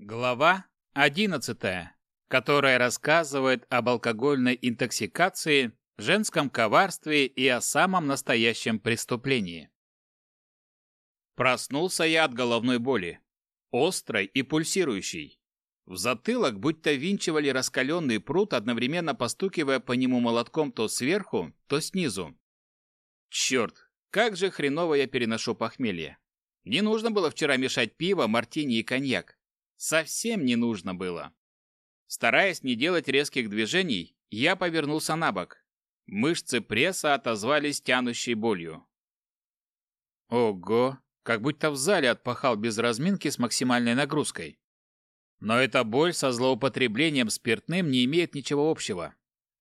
Глава 11, которая рассказывает об алкогольной интоксикации, женском коварстве и о самом настоящем преступлении. Проснулся я от головной боли, острой и пульсирующей. В затылок будто винчивали раскаленный пруд, одновременно постукивая по нему молотком то сверху, то снизу. Черт, как же хреново я переношу похмелье. Не нужно было вчера мешать пиво, мартини и коньяк. Совсем не нужно было. Стараясь не делать резких движений, я повернулся на бок. Мышцы пресса отозвались тянущей болью. Ого, как будто в зале отпахал без разминки с максимальной нагрузкой. Но эта боль со злоупотреблением спиртным не имеет ничего общего.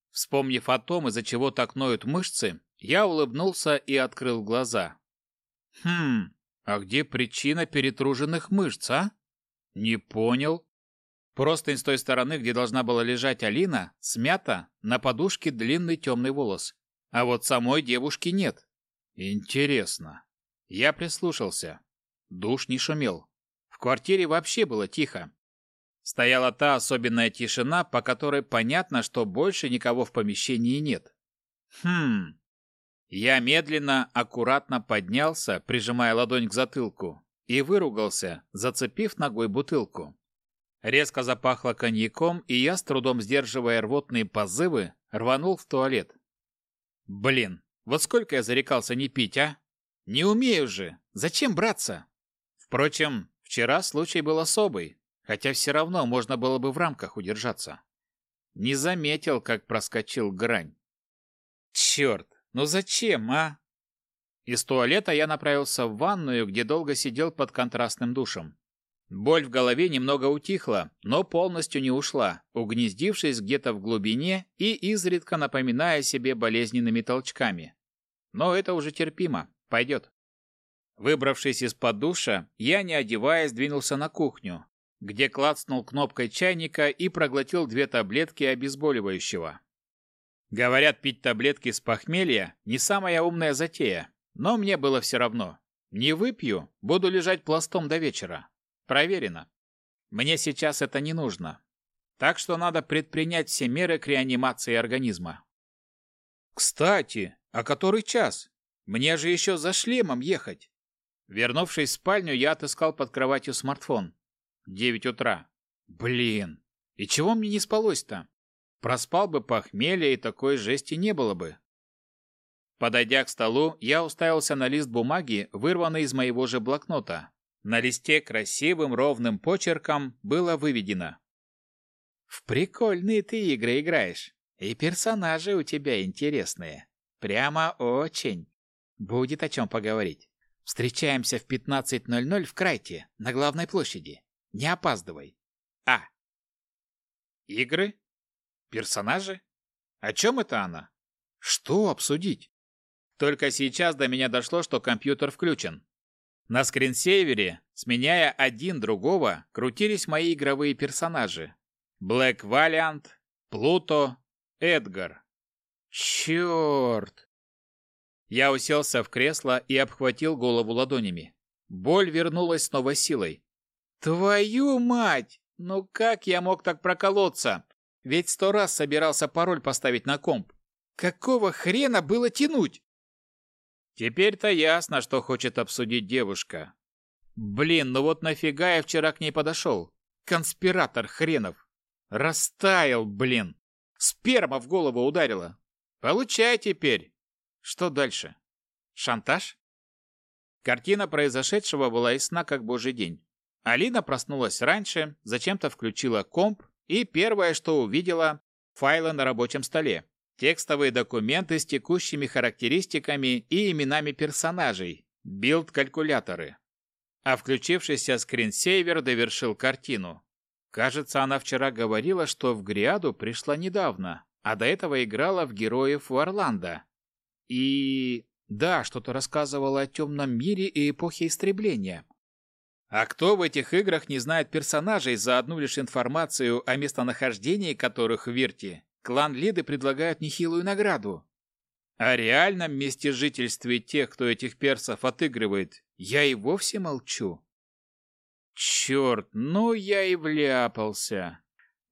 Вспомнив о том, из-за чего так ноют мышцы, я улыбнулся и открыл глаза. Хм, а где причина перетруженных мышц, а? Не понял. Простынь с той стороны, где должна была лежать Алина, смята, на подушке длинный темный волос. А вот самой девушки нет. Интересно. Я прислушался. Душ не шумел. В квартире вообще было тихо. Стояла та особенная тишина, по которой понятно, что больше никого в помещении нет. Хм. Я медленно, аккуратно поднялся, прижимая ладонь к затылку, и выругался, зацепив ногой бутылку. Резко запахло коньяком, и я, с трудом сдерживая рвотные позывы, рванул в туалет. Блин, вот сколько я зарекался не пить, а? Не умею же. Зачем браться? Впрочем, вчера случай был особый, хотя все равно можно было бы в рамках удержаться. Не заметил, как проскочил грань. Черт, ну зачем, а? Из туалета я направился в ванную, где долго сидел под контрастным душем. Боль в голове немного утихла, но полностью не ушла, угнездившись где-то в глубине и изредка напоминая себе болезненными толчками. Но это уже терпимо, пойдет. Выбравшись из-под душа, я, не одеваясь, двинулся на кухню, где клацнул кнопкой чайника и проглотил две таблетки обезболивающего. Говорят, пить таблетки с похмелья – не самая умная затея, но мне было все равно. Не выпью, буду лежать пластом до вечера. Проверено. Мне сейчас это не нужно. Так что надо предпринять все меры к реанимации организма. Кстати, а который час? Мне же еще за шлемом ехать. Вернувшись в спальню, я отыскал под кроватью смартфон. Девять утра. Блин, и чего мне не спалось-то? Проспал бы похмелье, и такой жести не было бы. Подойдя к столу, я уставился на лист бумаги, вырванный из моего же блокнота. На листе красивым ровным почерком было выведено. «В прикольные ты игры играешь, и персонажи у тебя интересные. Прямо очень. Будет о чем поговорить. Встречаемся в 15.00 в Крайте, на главной площади. Не опаздывай. А. Игры? Персонажи? О чем это она? Что обсудить? Только сейчас до меня дошло, что компьютер включен. На скринсейвере, сменяя один другого, крутились мои игровые персонажи. Блэк Валиант, Плуто, Эдгар. Черт! Я уселся в кресло и обхватил голову ладонями. Боль вернулась с новой силой. Твою мать! Ну как я мог так проколоться? Ведь сто раз собирался пароль поставить на комп. Какого хрена было тянуть? Теперь-то ясно, что хочет обсудить девушка. Блин, ну вот нафига я вчера к ней подошел? Конспиратор хренов. Растаял, блин. Сперма в голову ударила. Получай теперь. Что дальше? Шантаж? Картина произошедшего была ясна, как божий день. Алина проснулась раньше, зачем-то включила комп, и первое, что увидела, файлы на рабочем столе. Текстовые документы с текущими характеристиками и именами персонажей, билд-калькуляторы. А включившийся скринсейвер довершил картину. Кажется, она вчера говорила, что в Гриаду пришла недавно, а до этого играла в героев Варланда. И... да, что-то рассказывала о темном мире и эпохе истребления. А кто в этих играх не знает персонажей за одну лишь информацию о местонахождении которых в Вирте клан Лиды предлагает нехилую награду. О реальном месте жительстве тех, кто этих персов отыгрывает, я и вовсе молчу. Черт, ну я и вляпался.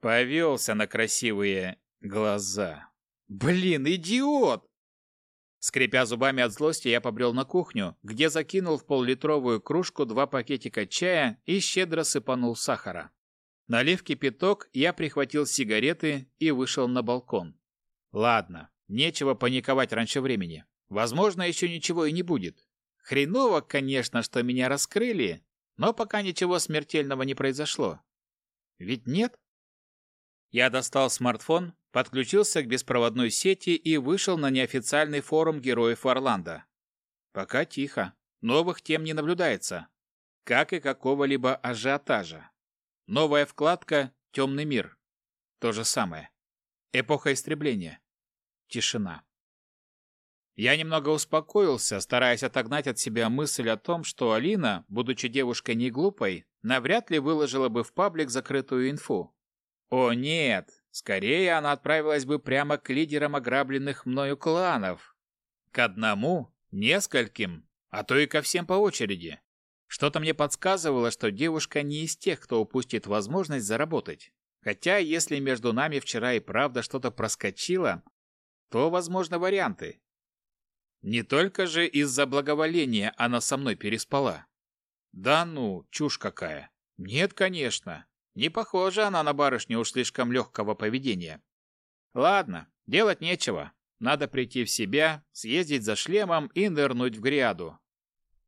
Повелся на красивые глаза. Блин, идиот! Скрипя зубами от злости, я побрел на кухню, где закинул в поллитровую кружку два пакетика чая и щедро сыпанул сахара. Налив кипяток, я прихватил сигареты и вышел на балкон. Ладно, нечего паниковать раньше времени. Возможно, еще ничего и не будет. Хреново, конечно, что меня раскрыли, но пока ничего смертельного не произошло. Ведь нет? Я достал смартфон, подключился к беспроводной сети и вышел на неофициальный форум героев Орландо. Пока тихо, новых тем не наблюдается, как и какого-либо ажиотажа. Новая вкладка «Темный мир». То же самое. Эпоха истребления. Тишина. Я немного успокоился, стараясь отогнать от себя мысль о том, что Алина, будучи девушкой не глупой, навряд ли выложила бы в паблик закрытую инфу. О нет, скорее она отправилась бы прямо к лидерам ограбленных мною кланов. К одному, нескольким, а то и ко всем по очереди. Что-то мне подсказывало, что девушка не из тех, кто упустит возможность заработать. Хотя, если между нами вчера и правда что-то проскочило, то возможны варианты. Не только же из-за благоволения она со мной переспала. Да ну, чушь какая. Нет, конечно. Не похожа она на барышню уж слишком легкого поведения. Ладно, делать нечего. Надо прийти в себя, съездить за шлемом и нырнуть в гряду.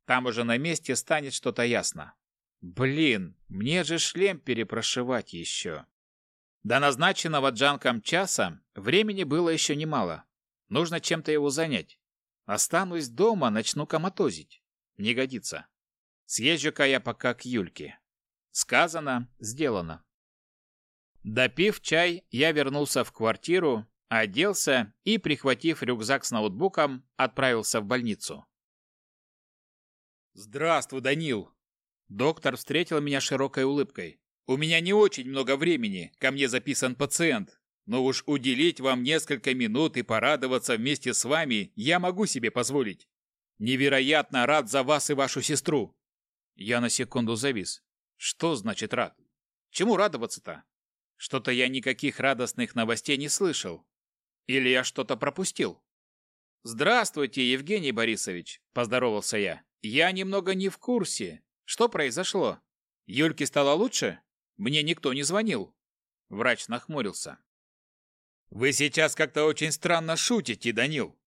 Там уже на месте станет что-то ясно. Блин, мне же шлем перепрошивать еще. До назначенного Джанком часа времени было еще немало. Нужно чем-то его занять. Останусь дома, начну коматозить. Не годится. Съезжу-ка я пока к Юльке. Сказано, сделано. Допив чай, я вернулся в квартиру, оделся и, прихватив рюкзак с ноутбуком, отправился в больницу. «Здравствуй, Данил!» Доктор встретил меня широкой улыбкой. «У меня не очень много времени, ко мне записан пациент но уж уделить вам несколько минут и порадоваться вместе с вами я могу себе позволить. Невероятно рад за вас и вашу сестру. Я на секунду завис. Что значит рад? Чему радоваться-то? Что-то я никаких радостных новостей не слышал. Или я что-то пропустил? Здравствуйте, Евгений Борисович, поздоровался я. Я немного не в курсе. Что произошло? Юльке стало лучше? Мне никто не звонил. Врач нахмурился. Вы сейчас как-то очень странно шутите, Данил.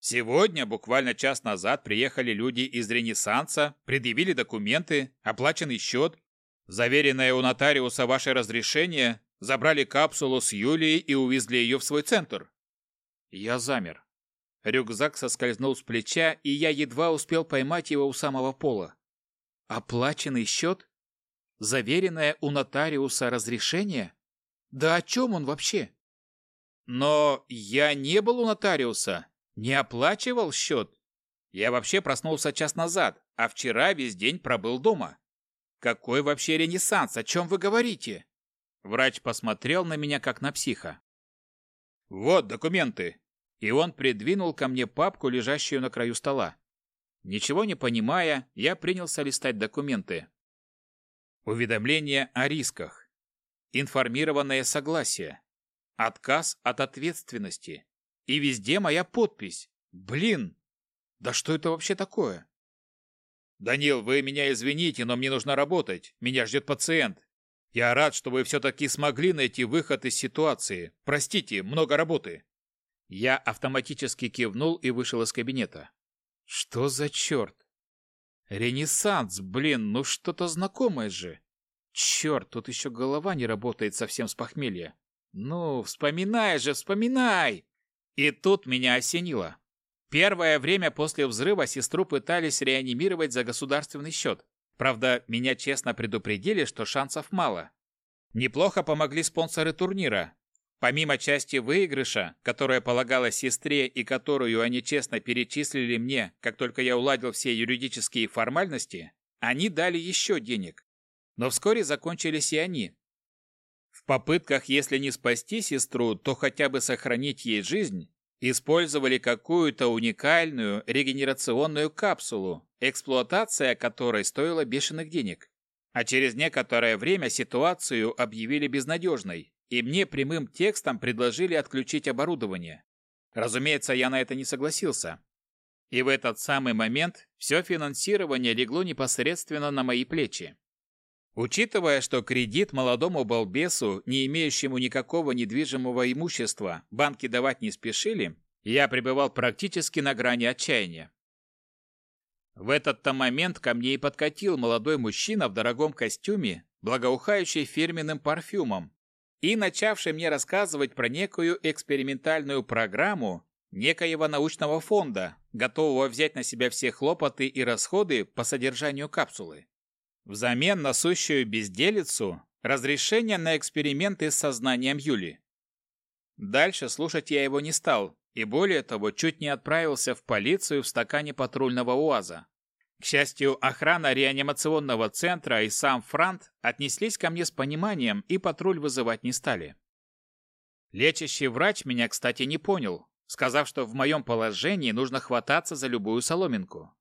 Сегодня, буквально час назад, приехали люди из Ренессанса, предъявили документы, оплаченный счет, заверенное у нотариуса ваше разрешение, забрали капсулу с Юлией и увезли ее в свой центр. Я замер. Рюкзак соскользнул с плеча, и я едва успел поймать его у самого пола. Оплаченный счет? Заверенное у нотариуса разрешение? Да о чем он вообще? Но я не был у нотариуса, не оплачивал счет. Я вообще проснулся час назад, а вчера весь день пробыл дома. Какой вообще ренессанс? О чем вы говорите? Врач посмотрел на меня как на психа. Вот документы. И он придвинул ко мне папку, лежащую на краю стола. Ничего не понимая, я принялся листать документы. Уведомление о рисках. Информированное согласие. Отказ от ответственности. И везде моя подпись. Блин! Да что это вообще такое? Данил, вы меня извините, но мне нужно работать. Меня ждет пациент. Я рад, что вы все-таки смогли найти выход из ситуации. Простите, много работы. Я автоматически кивнул и вышел из кабинета. Что за черт? Ренессанс, блин, ну что-то знакомое же. Черт, тут еще голова не работает совсем с похмелья. «Ну, вспоминай же, вспоминай!» И тут меня осенило. Первое время после взрыва сестру пытались реанимировать за государственный счет. Правда, меня честно предупредили, что шансов мало. Неплохо помогли спонсоры турнира. Помимо части выигрыша, которая полагалась сестре и которую они честно перечислили мне, как только я уладил все юридические формальности, они дали еще денег. Но вскоре закончились и они, в попытках, если не спасти сестру, то хотя бы сохранить ей жизнь, использовали какую-то уникальную регенерационную капсулу, эксплуатация которой стоила бешеных денег. А через некоторое время ситуацию объявили безнадежной, и мне прямым текстом предложили отключить оборудование. Разумеется, я на это не согласился. И в этот самый момент все финансирование легло непосредственно на мои плечи. Учитывая, что кредит молодому балбесу, не имеющему никакого недвижимого имущества, банки давать не спешили, я пребывал практически на грани отчаяния. В этот-то момент ко мне и подкатил молодой мужчина в дорогом костюме, благоухающий фирменным парфюмом, и начавший мне рассказывать про некую экспериментальную программу некоего научного фонда, готового взять на себя все хлопоты и расходы по содержанию капсулы. Взамен на сущую безделицу разрешение на эксперименты с сознанием Юли. Дальше слушать я его не стал, и более того, чуть не отправился в полицию в стакане патрульного УАЗа. К счастью, охрана реанимационного центра и сам Франт отнеслись ко мне с пониманием и патруль вызывать не стали. Лечащий врач меня, кстати, не понял, сказав, что в моем положении нужно хвататься за любую соломинку.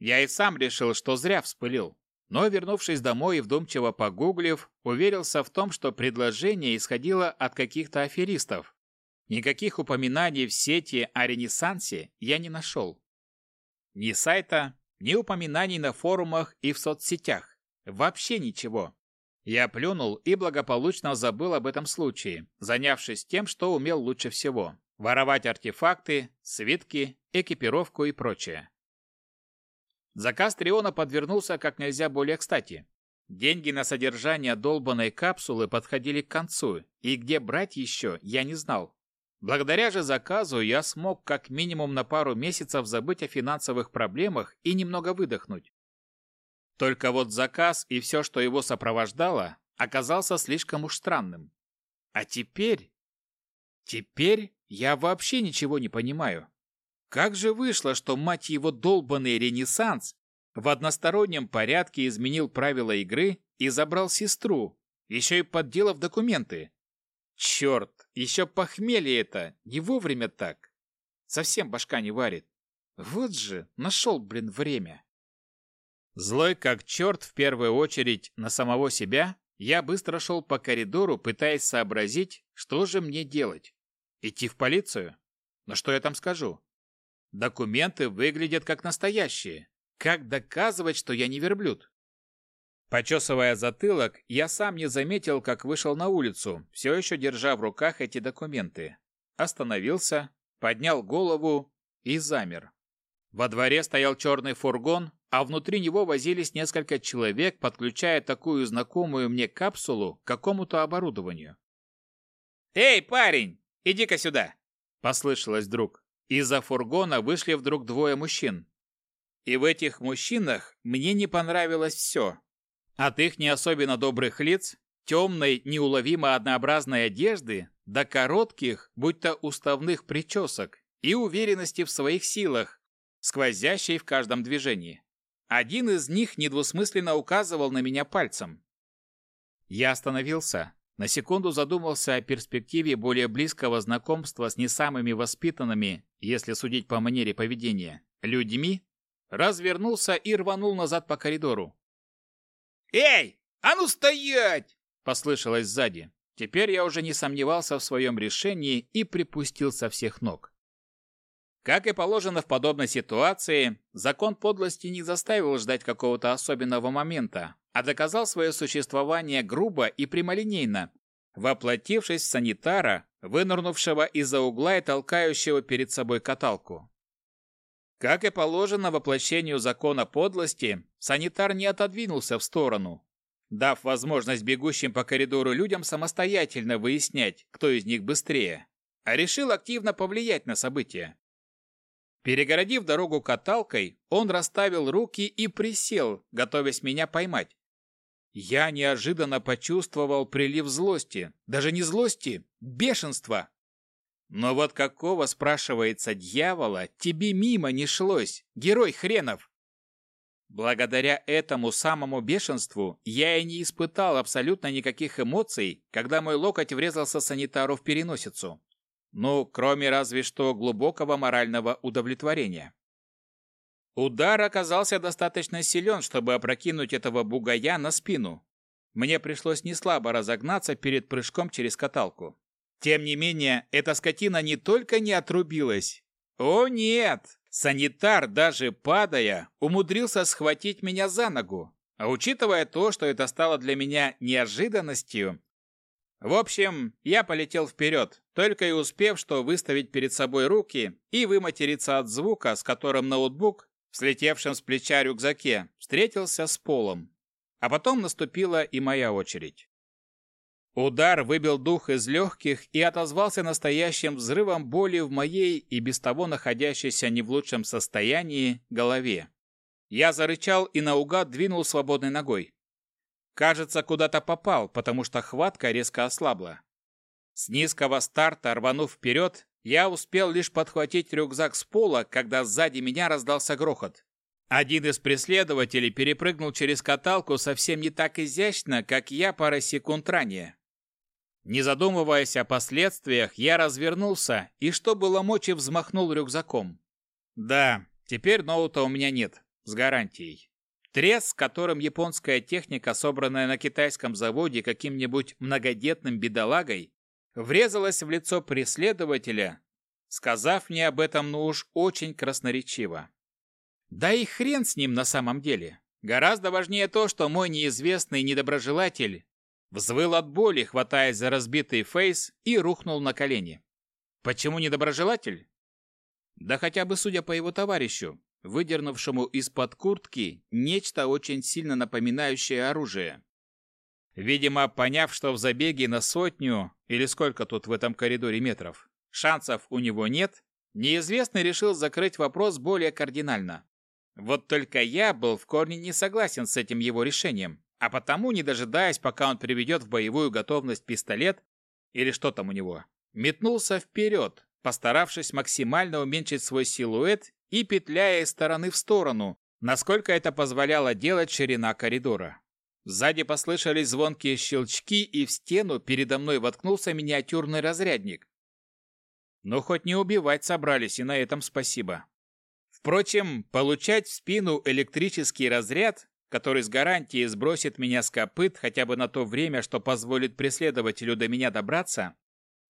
Я и сам решил, что зря вспылил. Но, вернувшись домой и вдумчиво погуглив, уверился в том, что предложение исходило от каких-то аферистов. Никаких упоминаний в сети о Ренессансе я не нашел. Ни сайта, ни упоминаний на форумах и в соцсетях. Вообще ничего. Я плюнул и благополучно забыл об этом случае, занявшись тем, что умел лучше всего – воровать артефакты, свитки, экипировку и прочее. Заказ Триона подвернулся как нельзя более кстати. Деньги на содержание долбанной капсулы подходили к концу, и где брать еще, я не знал. Благодаря же заказу я смог как минимум на пару месяцев забыть о финансовых проблемах и немного выдохнуть. Только вот заказ и все, что его сопровождало, оказался слишком уж странным. А теперь... Теперь я вообще ничего не понимаю. Как же вышло, что, мать его, долбанный Ренессанс в одностороннем порядке изменил правила игры и забрал сестру, еще и подделав документы? Черт, еще похмелье это, не вовремя так. Совсем башка не варит. Вот же, нашел, блин, время. Злой как черт в первую очередь на самого себя, я быстро шел по коридору, пытаясь сообразить, что же мне делать. Идти в полицию? Но что я там скажу? Документы выглядят как настоящие. Как доказывать, что я не верблюд? Почесывая затылок, я сам не заметил, как вышел на улицу, все еще держа в руках эти документы. Остановился, поднял голову и замер. Во дворе стоял черный фургон, а внутри него возились несколько человек, подключая такую знакомую мне капсулу к какому-то оборудованию. «Эй, парень, иди-ка сюда!» – послышалось вдруг. Из-за фургона вышли вдруг двое мужчин. И в этих мужчинах мне не понравилось все. От их не особенно добрых лиц, темной, неуловимо однообразной одежды, до коротких, будто уставных причесок и уверенности в своих силах, сквозящей в каждом движении. Один из них недвусмысленно указывал на меня пальцем. Я остановился, на секунду задумался о перспективе более близкого знакомства с не самыми воспитанными, если судить по манере поведения, людьми, развернулся и рванул назад по коридору. «Эй, а ну стоять!» – послышалось сзади. Теперь я уже не сомневался в своем решении и припустил со всех ног. Как и положено в подобной ситуации, закон подлости не заставил ждать какого-то особенного момента, а доказал свое существование грубо и прямолинейно, воплотившись в санитара, вынырнувшего из-за угла и толкающего перед собой каталку. Как и положено воплощению закона подлости, санитар не отодвинулся в сторону, дав возможность бегущим по коридору людям самостоятельно выяснять, кто из них быстрее, а решил активно повлиять на события. Перегородив дорогу каталкой, он расставил руки и присел, готовясь меня поймать. Я неожиданно почувствовал прилив злости. Даже не злости, бешенства. Но вот какого, спрашивается, дьявола, тебе мимо не шлось, герой хренов? Благодаря этому самому бешенству я и не испытал абсолютно никаких эмоций, когда мой локоть врезался санитару в переносицу. Ну, кроме разве что глубокого морального удовлетворения. Удар оказался достаточно силен, чтобы опрокинуть этого бугая на спину. Мне пришлось неслабо разогнаться перед прыжком через каталку. Тем не менее, эта скотина не только не отрубилась. О нет! Санитар, даже падая, умудрился схватить меня за ногу. А учитывая то, что это стало для меня неожиданностью... В общем, я полетел вперед, только и успев, что выставить перед собой руки и выматериться от звука, с которым ноутбук, слетевшим с плеча рюкзаке, встретился с полом. А потом наступила и моя очередь. Удар выбил дух из легких и отозвался настоящим взрывом боли в моей и без того находящейся не в лучшем состоянии голове. Я зарычал и наугад двинул свободной ногой. Кажется, куда-то попал, потому что хватка резко ослабла. С низкого старта, рванув вперед, я успел лишь подхватить рюкзак с пола, когда сзади меня раздался грохот. Один из преследователей перепрыгнул через каталку совсем не так изящно, как я пара секунд ранее. Не задумываясь о последствиях, я развернулся и, что было мочи, взмахнул рюкзаком. Да, теперь ноута у меня нет, с гарантией. Треск, которым японская техника, собранная на китайском заводе каким-нибудь многодетным бедолагой, врезалась в лицо преследователя, сказав мне об этом ну уж очень красноречиво. Да и хрен с ним на самом деле. Гораздо важнее то, что мой неизвестный недоброжелатель Взвыл от боли, хватаясь за разбитый фейс, и рухнул на колени. Почему недоброжелатель? Да хотя бы судя по его товарищу, выдернувшему из-под куртки нечто очень сильно напоминающее оружие. Видимо, поняв, что в забеге на сотню, или сколько тут в этом коридоре метров, шансов у него нет, неизвестный решил закрыть вопрос более кардинально. Вот только я был в корне не согласен с этим его решением. А потому, не дожидаясь, пока он приведет в боевую готовность пистолет или что там у него, метнулся вперед, постаравшись максимально уменьшить свой силуэт и петляя из стороны в сторону, насколько это позволяла делать ширина коридора. Сзади послышались звонкие щелчки, и в стену передо мной воткнулся миниатюрный разрядник. Но хоть не убивать собрались, и на этом спасибо. Впрочем, получать в спину электрический разряд который с гарантией сбросит меня с копыт хотя бы на то время, что позволит преследователю до меня добраться,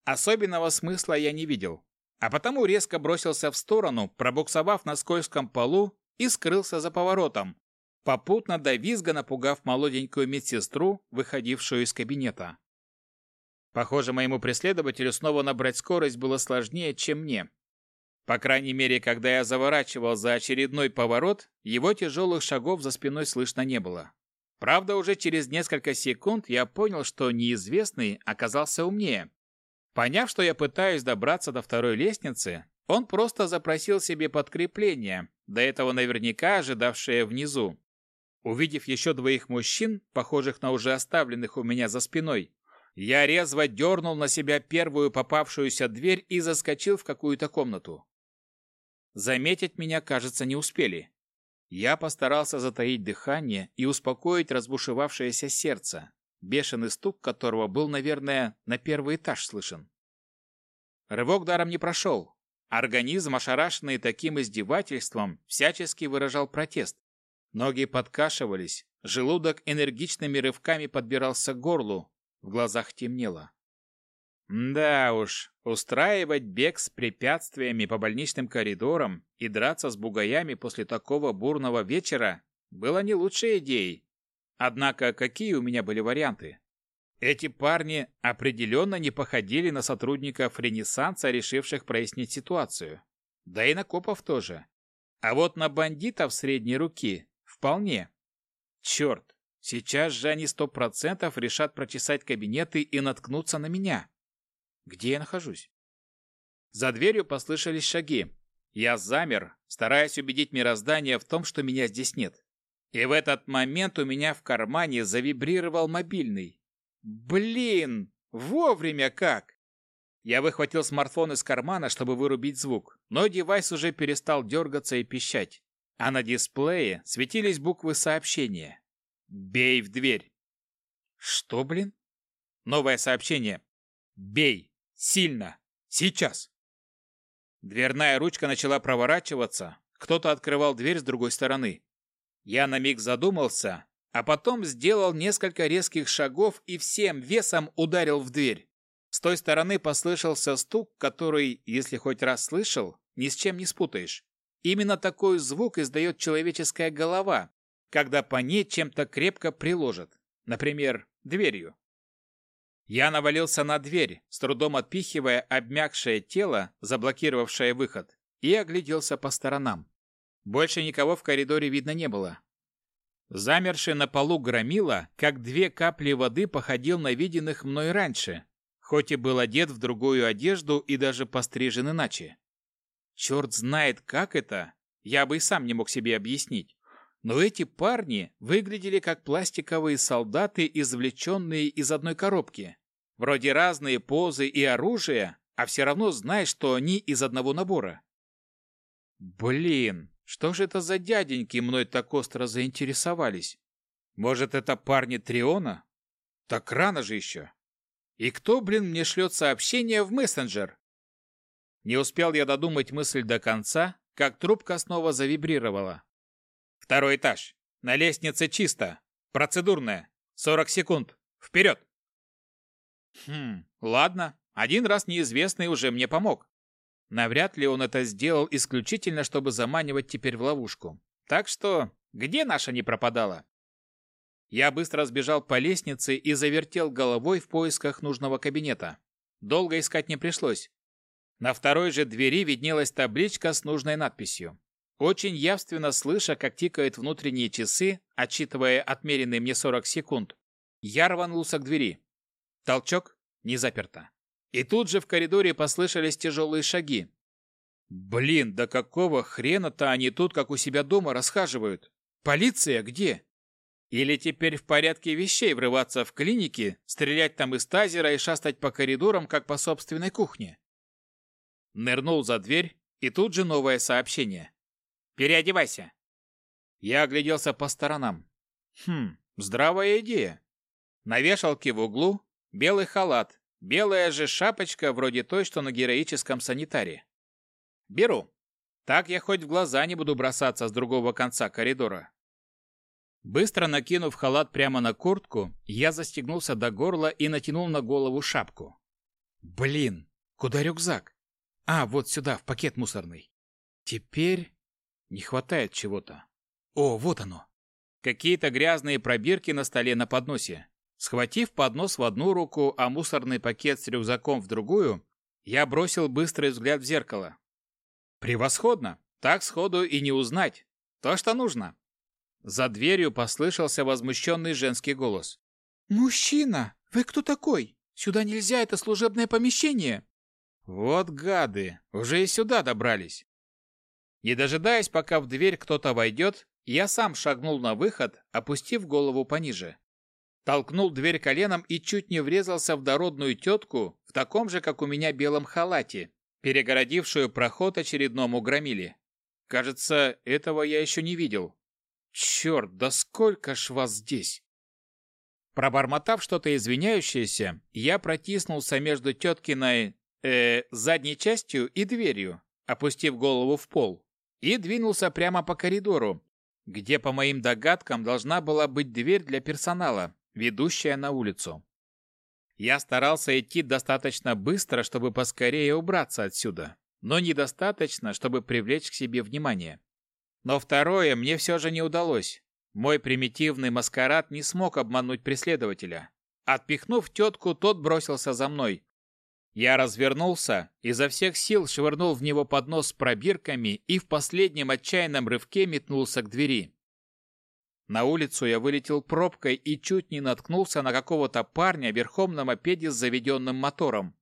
особенного смысла я не видел. А потому резко бросился в сторону, пробуксовав на скользком полу и скрылся за поворотом, попутно до визга напугав молоденькую медсестру, выходившую из кабинета. Похоже, моему преследователю снова набрать скорость было сложнее, чем мне. По крайней мере, когда я заворачивал за очередной поворот, его тяжелых шагов за спиной слышно не было. Правда, уже через несколько секунд я понял, что неизвестный оказался умнее. Поняв, что я пытаюсь добраться до второй лестницы, он просто запросил себе подкрепление, до этого наверняка ожидавшее внизу. Увидев еще двоих мужчин, похожих на уже оставленных у меня за спиной, я резво дернул на себя первую попавшуюся дверь и заскочил в какую-то комнату. Заметить меня, кажется, не успели. Я постарался затаить дыхание и успокоить разбушевавшееся сердце, бешеный стук которого был, наверное, на первый этаж слышен. Рывок даром не прошел. Организм, ошарашенный таким издевательством, всячески выражал протест. Ноги подкашивались, желудок энергичными рывками подбирался к горлу, в глазах темнело. Да уж, устраивать бег с препятствиями по больничным коридорам и драться с бугаями после такого бурного вечера было не лучшей идеей. Однако какие у меня были варианты? Эти парни определенно не походили на сотрудников Ренессанса, решивших прояснить ситуацию. Да и на копов тоже. А вот на бандитов средней руки вполне. Черт, сейчас же они сто процентов решат прочесать кабинеты и наткнуться на меня. Где я нахожусь? За дверью послышались шаги. Я замер, стараясь убедить мироздание в том, что меня здесь нет. И в этот момент у меня в кармане завибрировал мобильный. Блин, вовремя как! Я выхватил смартфон из кармана, чтобы вырубить звук, но девайс уже перестал дергаться и пищать. А на дисплее светились буквы сообщения. «Бей в дверь». «Что, блин?» Новое сообщение. «Бей». Сильно. Сейчас. Дверная ручка начала проворачиваться. Кто-то открывал дверь с другой стороны. Я на миг задумался, а потом сделал несколько резких шагов и всем весом ударил в дверь. С той стороны послышался стук, который, если хоть раз слышал, ни с чем не спутаешь. Именно такой звук издает человеческая голова, когда по ней чем-то крепко приложат, например, дверью. Я навалился на дверь, с трудом отпихивая обмякшее тело, заблокировавшее выход, и огляделся по сторонам. Больше никого в коридоре видно не было. Замерший на полу громила, как две капли воды, походил на виденных мной раньше, хоть и был одет в другую одежду и даже пострижен иначе. Черт знает, как это, я бы и сам не мог себе объяснить. Но эти парни выглядели как пластиковые солдаты, извлеченные из одной коробки. Вроде разные позы и оружие, а все равно знаешь, что они из одного набора. Блин, что же это за дяденьки мной так остро заинтересовались? Может, это парни Триона? Так рано же еще. И кто, блин, мне шлет сообщение в мессенджер? Не успел я додумать мысль до конца, как трубка снова завибрировала. Второй этаж. На лестнице чисто. Процедурная. 40 секунд. Вперед! Хм, ладно. Один раз неизвестный уже мне помог. Навряд ли он это сделал исключительно, чтобы заманивать теперь в ловушку. Так что, где наша не пропадала? Я быстро сбежал по лестнице и завертел головой в поисках нужного кабинета. Долго искать не пришлось. На второй же двери виднелась табличка с нужной надписью. Очень явственно слыша, как тикают внутренние часы, отчитывая отмеренные мне 40 секунд, я рванулся к двери. Толчок не заперто. И тут же в коридоре послышались тяжелые шаги. Блин, да какого хрена-то они тут, как у себя дома, расхаживают? Полиция где? Или теперь в порядке вещей врываться в клиники, стрелять там из тазера и шастать по коридорам, как по собственной кухне? Нырнул за дверь, и тут же новое сообщение. «Переодевайся!» Я огляделся по сторонам. Хм, здравая идея. На вешалке в углу белый халат, белая же шапочка вроде той, что на героическом санитаре. Беру. Так я хоть в глаза не буду бросаться с другого конца коридора. Быстро накинув халат прямо на куртку, я застегнулся до горла и натянул на голову шапку. Блин, куда рюкзак? А, вот сюда, в пакет мусорный. Теперь не хватает чего-то. О, вот оно. Какие-то грязные пробирки на столе на подносе. Схватив поднос в одну руку, а мусорный пакет с рюкзаком в другую, я бросил быстрый взгляд в зеркало. Превосходно! Так сходу и не узнать. То, что нужно. За дверью послышался возмущенный женский голос. «Мужчина, вы кто такой? Сюда нельзя, это служебное помещение!» «Вот гады, уже и сюда добрались!» Не дожидаясь, пока в дверь кто-то войдет, я сам шагнул на выход, опустив голову пониже. Толкнул дверь коленом и чуть не врезался в дородную тетку в таком же, как у меня, белом халате, перегородившую проход очередному громиле. Кажется, этого я еще не видел. Черт, да сколько ж вас здесь! Пробормотав что-то извиняющееся, я протиснулся между теткиной э, задней частью и дверью, опустив голову в пол, и двинулся прямо по коридору, где, по моим догадкам, должна была быть дверь для персонала, ведущая на улицу. Я старался идти достаточно быстро, чтобы поскорее убраться отсюда, но недостаточно, чтобы привлечь к себе внимание. Но второе мне все же не удалось. Мой примитивный маскарад не смог обмануть преследователя. Отпихнув тетку, тот бросился за мной. Я развернулся, изо всех сил швырнул в него поднос с пробирками и в последнем отчаянном рывке метнулся к двери. На улицу я вылетел пробкой и чуть не наткнулся на какого-то парня верхом на мопеде с заведенным мотором.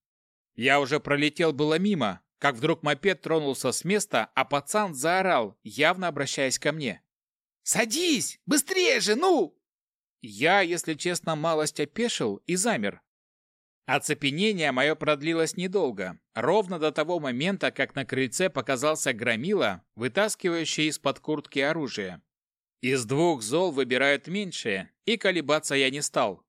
Я уже пролетел было мимо, как вдруг мопед тронулся с места, а пацан заорал, явно обращаясь ко мне. «Садись! Быстрее же, ну!» Я, если честно, малость опешил и замер. Оцепенение мое продлилось недолго, ровно до того момента, как на крыльце показался громила, вытаскивающий из-под куртки оружие. Из двух зол выбирают меньшее, и колебаться я не стал.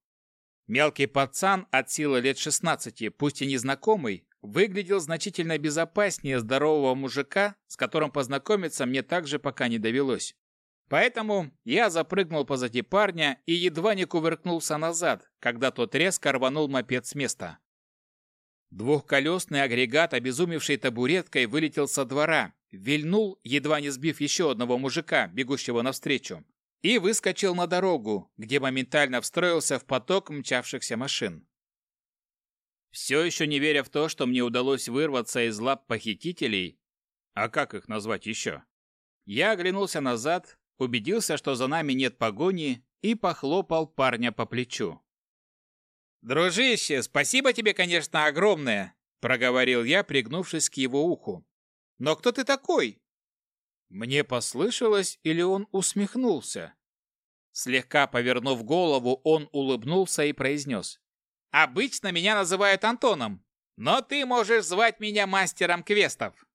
Мелкий пацан от силы лет 16, пусть и незнакомый, выглядел значительно безопаснее здорового мужика, с которым познакомиться мне также пока не довелось. Поэтому я запрыгнул позади парня и едва не кувыркнулся назад, когда тот резко рванул мопед с места. Двухколесный агрегат, обезумевший табуреткой, вылетел со двора, вильнул, едва не сбив еще одного мужика, бегущего навстречу, и выскочил на дорогу, где моментально встроился в поток мчавшихся машин. Все еще не веря в то, что мне удалось вырваться из лап похитителей, а как их назвать еще, я оглянулся назад, убедился, что за нами нет погони, и похлопал парня по плечу. «Дружище, спасибо тебе, конечно, огромное!» – проговорил я, пригнувшись к его уху. «Но кто ты такой?» Мне послышалось, или он усмехнулся? Слегка повернув голову, он улыбнулся и произнес. «Обычно меня называют Антоном, но ты можешь звать меня мастером квестов».